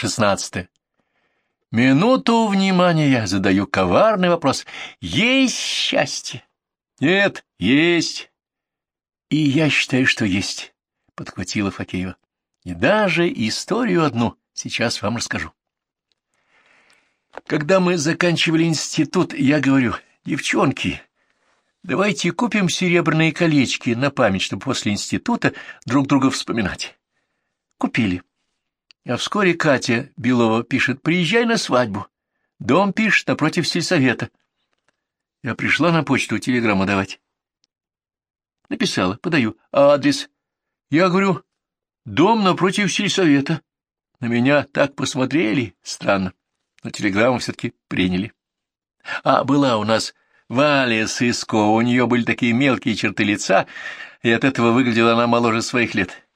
Шестнадцатое. Минуту внимания задаю коварный вопрос. Есть счастье? Нет, есть. И я считаю, что есть, — подхватила Факеева. И даже историю одну сейчас вам расскажу. Когда мы заканчивали институт, я говорю, девчонки, давайте купим серебряные колечки на память, чтобы после института друг друга вспоминать. Купили. А вскоре Катя Белова пишет, приезжай на свадьбу. Дом пишет напротив сельсовета. Я пришла на почту телеграмму давать. Написала, подаю. А адрес? Я говорю, дом напротив сельсовета. На меня так посмотрели, странно, но телеграмму все-таки приняли. А была у нас Валя Сыскова, у нее были такие мелкие черты лица, и от этого выглядела она моложе своих лет.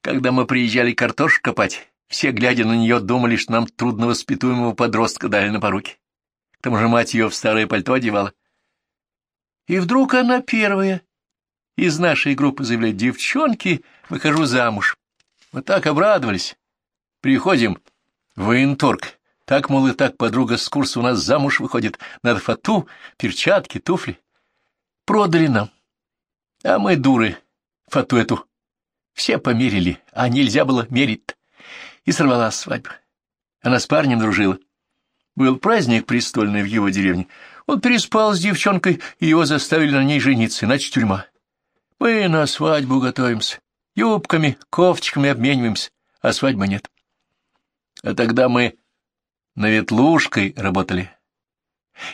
Когда мы приезжали картошку копать, все, глядя на нее, думали, что нам трудновоспитуемого подростка дали на поруки. К тому же мать ее в старое пальто одевала. И вдруг она первая из нашей группы заявляет, девчонки, выхожу замуж. Мы так обрадовались. Приходим в военторг. Так, мол, и так подруга с курса у нас замуж выходит. Надо фату, перчатки, туфли. Продали нам. А мы дуры, фату эту. Все померили, а нельзя было мерить-то и сорвала свадьбу. Она с парнем дружила. Был праздник престольный в его деревне. Он переспал с девчонкой, и его заставили на ней жениться, иначе тюрьма. Мы на свадьбу готовимся, юбками, кофточками обмениваемся, а свадьбы нет. А тогда мы на ветлушкой работали.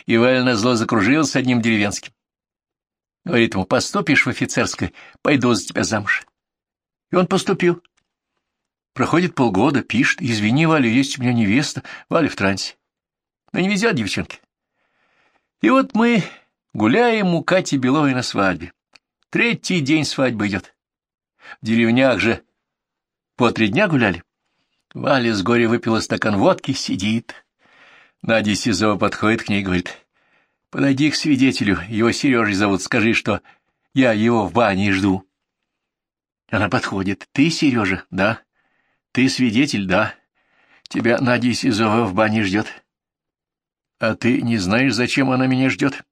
И Валя на зло закружился одним деревенским. Говорит ему, поступишь в офицерское, пойду за тебя замуж. И он поступил. Проходит полгода, пишет, извини, Валя, есть у меня невеста, Валя в трансе. Но не везет девчонки. И вот мы гуляем у Кати Беловой на свадьбе. Третий день свадьбы идет. В деревнях же по три дня гуляли. Валя с горя выпила стакан водки, сидит. Надя Сизова подходит к ней и говорит, «Подойди к свидетелю, его Сережей зовут, скажи, что я его в бане жду». Она подходит, «Ты, Сережа?» «Да». Ты свидетель, да? Тебя Надя Сизова в бане ждет. А ты не знаешь, зачем она меня ждет?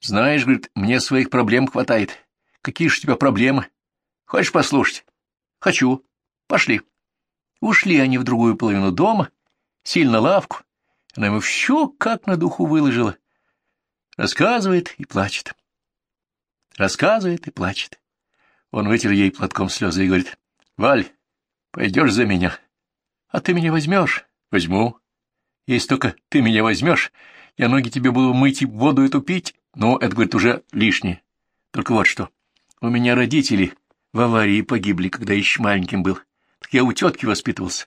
Знаешь, говорит, мне своих проблем хватает. Какие же у тебя проблемы? Хочешь послушать? Хочу. Пошли. Ушли они в другую половину дома, сильно лавку. Она ему все как на духу выложила. Рассказывает и плачет. Рассказывает и плачет. Он вытер ей платком слезы и говорит, «Валь, Пойдешь за меня. А ты меня возьмешь? Возьму. Если только ты меня возьмешь, я ноги тебе буду мыть и воду эту пить. Но это, говорит, уже лишнее. Только вот что. У меня родители в аварии погибли, когда еще маленьким был. Так я у тетки воспитывался.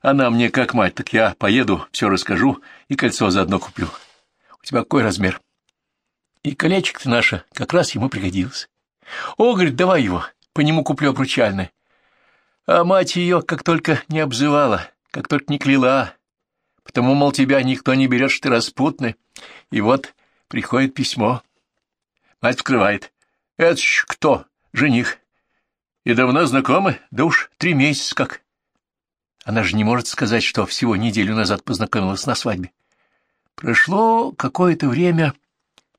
Она мне как мать, так я поеду, все расскажу и кольцо заодно куплю. У тебя какой размер? И колечко-то наше как раз ему пригодилось. О, говорит, давай его, по нему куплю обручальное. А мать ее как только не обзывала, как только не кляла, потому, мол, тебя никто не берет, что ты распутный. И вот приходит письмо. Мать вскрывает. Это ж кто? Жених. И давно знакомы? Да уж три месяца как. Она же не может сказать, что всего неделю назад познакомилась на свадьбе. Прошло какое-то время,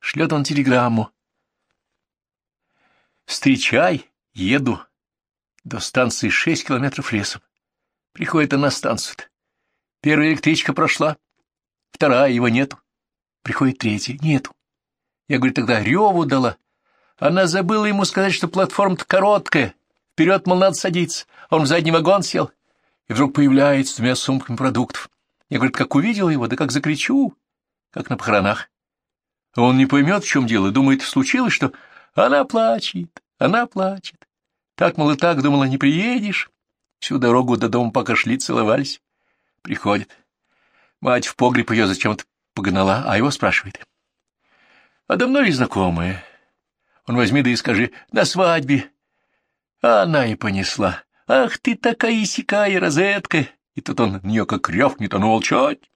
шлет он телеграмму. «Встречай, еду, до станции шесть километров лесом. Приходит она на станцию -то. Первая электричка прошла, вторая, его нету. Приходит третья, нету. Я, говорю, тогда реву дала. Она забыла ему сказать, что платформа-то короткая. Вперед, мол, надо садиться. Он в задний вагон сел. И вдруг появляется с двумя сумками продуктов. Я, говорит, как увидел его, да как закричу, как на похоронах. Он не поймет, в чем дело, думает, случилось, что она плачет, она плачет. Так, мол, и так, думала, не приедешь. Всю дорогу до дома пока шли, целовались. Приходит. Мать в погреб ее зачем-то погнала, а его спрашивает. А давно ли знакомые? Он возьми да и скажи, на свадьбе. А она и понесла. Ах ты такая сякая розетка! И тут он в нее как рявкнет, а ну молчать.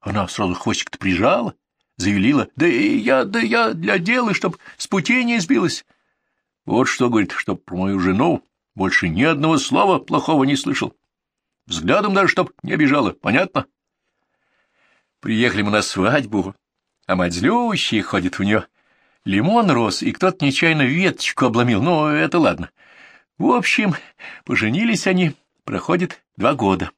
Она сразу хвостик-то прижала, завелила. Да и я, да я для дела, чтоб с пути не сбилась. Вот что, говорит, чтоб про мою жену больше ни одного слова плохого не слышал. Взглядом даже, чтоб не обижала. Понятно? Приехали мы на свадьбу, а мать злющая ходит у нее. Лимон рос, и кто-то нечаянно веточку обломил. Ну, это ладно. В общем, поженились они. Проходит два года.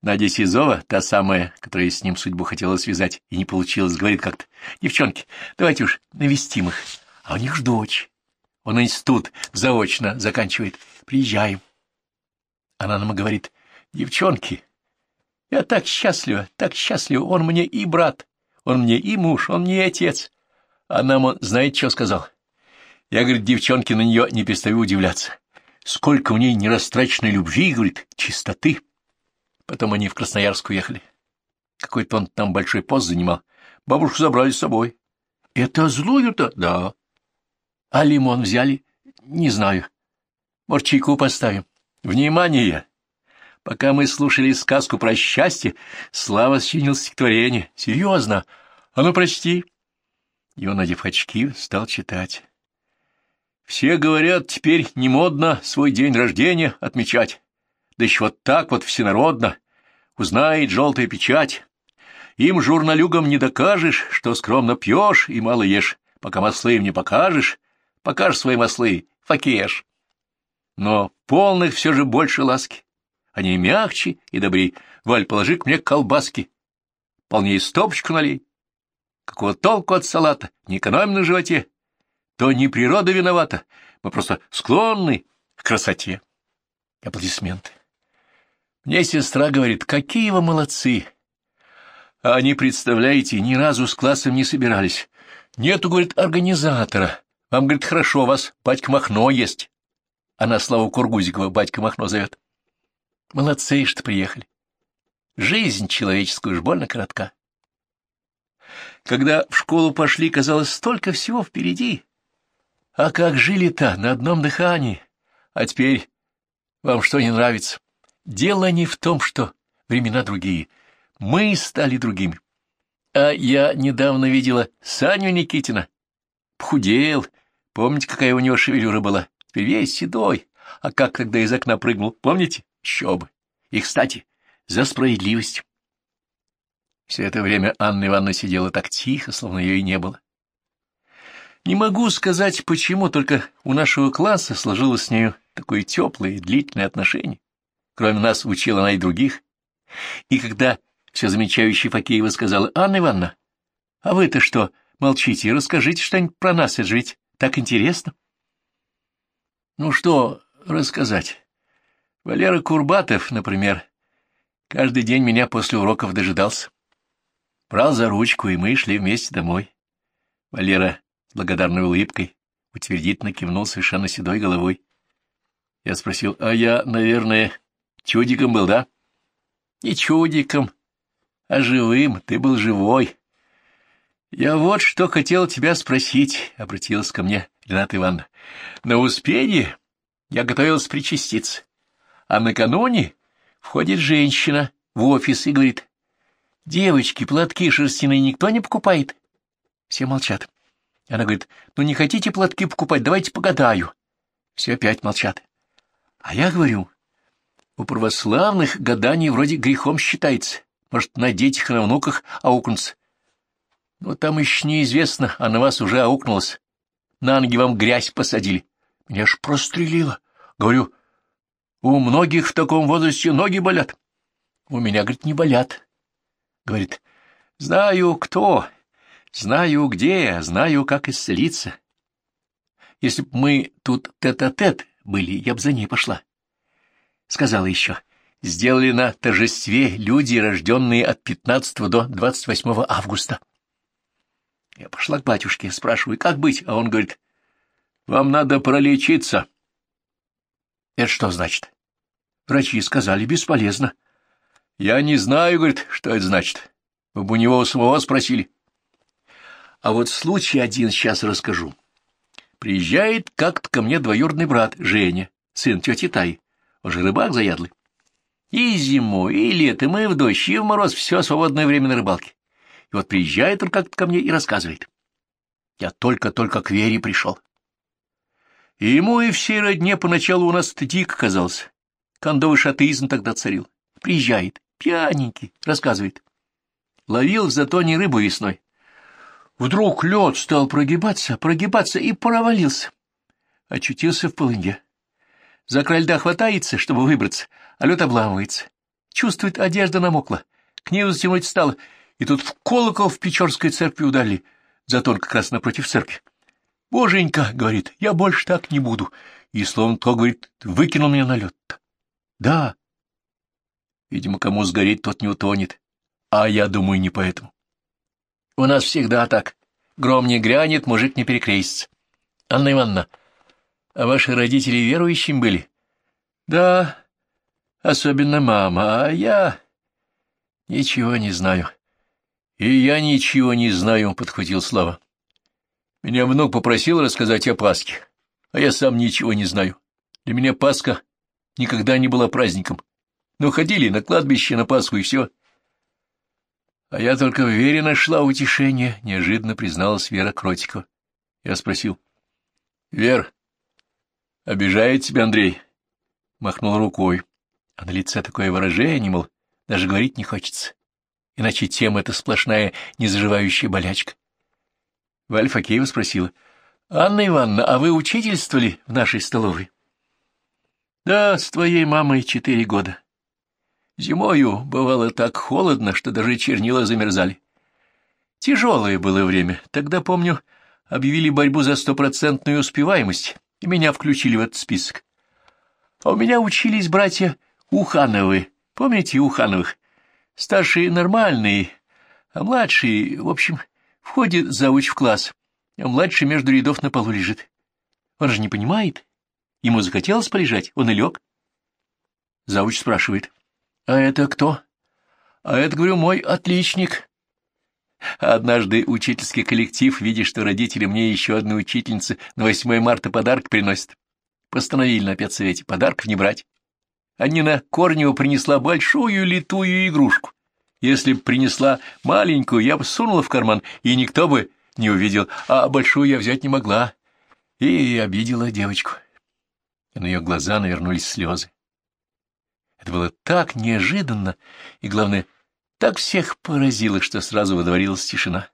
Надя Сизова, та самая, которая с ним судьбу хотела связать и не получилось, говорит как-то, «Девчонки, давайте уж навестим их. А у них ж дочь. Он институт заочно заканчивает. Приезжаем». Она нам говорит, «Девчонки, я так счастлива, так счастлива. Он мне и брат, он мне и муж, он мне и отец». А нам он, знаете, что сказал? Я, говорит, девчонки, на нее не перестаю удивляться. Сколько в ней нерастраченной любви, говорит, чистоты. Потом они в Красноярск уехали. Какой-то он там большой пост занимал. Бабушку забрали с собой. Это злую-то? Да. А лимон взяли? Не знаю. Может, чайку поставим? Внимание! Пока мы слушали сказку про счастье, Слава сочинил стихотворение. Серьезно? А ну, прочти. И он, надев очки, стал читать. Все говорят, теперь не модно свой день рождения отмечать да еще вот так вот всенародно, узнает желтая печать. Им, журналюгам, не докажешь, что скромно пьешь и мало ешь, пока маслы им не покажешь, покажешь свои маслы, факеш. Но полных все же больше ласки, они мягче и добрей. Валь, положи к мне колбаски, полнее стопочку налей. Какого толку от салата, не экономим на животе? То не природа виновата, мы просто склонны к красоте. Аплодисменты. Мне сестра говорит, какие вы молодцы. А они, представляете, ни разу с классом не собирались. Нету, говорит, организатора. Вам, говорит, хорошо, вас батька Махно есть. Она Славу Кургузикова батька Махно зовет. Молодцы, что приехали. Жизнь человеческую уж больно коротка. Когда в школу пошли, казалось, столько всего впереди. А как жили-то на одном дыхании? А теперь вам что не нравится? Дело не в том, что времена другие. Мы стали другими. А я недавно видела Саню Никитина. Пхудел. Помните, какая у него шевелюра была? Теперь весь седой. А как тогда из окна прыгнул, помните? Еще бы. И, кстати, за справедливость. Все это время Анна Ивановна сидела так тихо, словно ее и не было. Не могу сказать, почему, только у нашего класса сложилось с нею такое теплое и длительное отношение. Кроме нас учила она и других. И когда все замечающая Факеева сказала, «Анна Ивановна, а вы-то что, молчите, расскажите что-нибудь про нас, это же ведь так интересно». Ну что рассказать? Валера Курбатов, например, каждый день меня после уроков дожидался. Брал за ручку, и мы шли вместе домой. Валера с благодарной улыбкой утвердительно кивнул совершенно седой головой. Я спросил, а я, наверное, Чудиком был, да? Не чудиком, а живым. Ты был живой. Я вот что хотел тебя спросить, — обратилась ко мне Рената Ивановна. На Успенье я готовилась причаститься, а накануне входит женщина в офис и говорит, «Девочки, платки шерстяные никто не покупает?» Все молчат. Она говорит, «Ну не хотите платки покупать, давайте погадаю». Все опять молчат. А я говорю, у православных гадание вроде грехом считается. Может, на детях и на внуках аукнуться. Но там еще неизвестно, а на вас уже аукнулось. На ноги вам грязь посадили. Меня ж прострелило. Говорю, у многих в таком возрасте ноги болят. У меня, говорит, не болят. Говорит, знаю кто, знаю где, знаю, как исцелиться. Если б мы тут тет-а-тет -тет были, я б за ней пошла. Сказала еще, сделали на торжестве люди, рожденные от 15 до 28 августа. Я пошла к батюшке, спрашиваю, как быть, а он говорит, вам надо пролечиться. Это что значит? Врачи сказали, бесполезно. Я не знаю, говорит, что это значит. Вы бы у него самого спросили. А вот случай один сейчас расскажу. Приезжает как-то ко мне двоюродный брат Женя, сын тети Таи. Он же рыбак заядлый. И зимой, и летом, и в дождь, и в мороз все свободное время на рыбалке. И вот приезжает он как-то ко мне и рассказывает. Я только-только к Вере пришел. И ему и всей родне поначалу у нас это дико казалось. Кондовый шатеизм тогда царил. Приезжает, пьяненький, рассказывает. Ловил в затоне рыбу весной. Вдруг лед стал прогибаться, прогибаться и провалился. Очутился в полынье. За край льда хватается, чтобы выбраться, а лед обламывается. Чувствует, одежда намокла. К ней затянуть стало, и тут в колокол в Печорской церкви удали. Затон как раз напротив церкви. «Боженька», — говорит, — «я больше так не буду». И, словно то, говорит, выкинул меня на лед. Да. Видимо, кому сгореть, тот не утонет. А я думаю, не поэтому. У нас всегда так. Гром не грянет, мужик не перекрестится. Анна Ивановна, а ваши родители верующим были? Да, особенно мама, а я... Ничего не знаю. И я ничего не знаю, — подхватил Слава. Меня внук попросил рассказать о Пасхе, а я сам ничего не знаю. Для меня Пасха никогда не была праздником. Но ходили на кладбище на Пасху и все. А я только в вере нашла утешение, — неожиданно призналась Вера Кротикова. Я спросил. — Вер, обижает тебя Андрей? Махнул рукой. А на лице такое выражение, мол, даже говорить не хочется. Иначе тема — это сплошная незаживающая болячка. Валя Факеева спросила. — Анна Ивановна, а вы учительствовали в нашей столовой? — Да, с твоей мамой четыре года. Зимою бывало так холодно, что даже чернила замерзали. Тяжелое было время. Тогда, помню, объявили борьбу за стопроцентную успеваемость, и меня включили в этот список. А у меня учились братья Ухановы. Помните Ухановых? Старшие нормальные, а младшие, в общем, входит завуч в класс, а младший между рядов на полу лежит. Он же не понимает. Ему захотелось полежать, он и лег. Завуч спрашивает. «А это кто?» «А это, говорю, мой отличник». Однажды учительский коллектив, видя, что родители мне еще одной учительницы на 8 марта подарок приносят, постановили на педсовете подарков не брать. Анина Корнева принесла большую литую игрушку. Если б принесла маленькую, я бы сунула в карман, и никто бы не увидел, а большую я взять не могла. И обидела девочку. На ее глаза навернулись слезы. Это было так неожиданно и, главное, так всех поразило, что сразу водворилась тишина.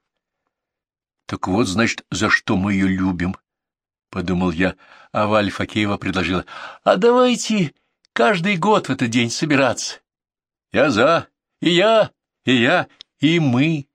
«Так вот, значит, за что мы ее любим», — подумал я, а Валь Факеева предложила. «А давайте каждый год в этот день собираться». «Я за, и я, и я, и мы»,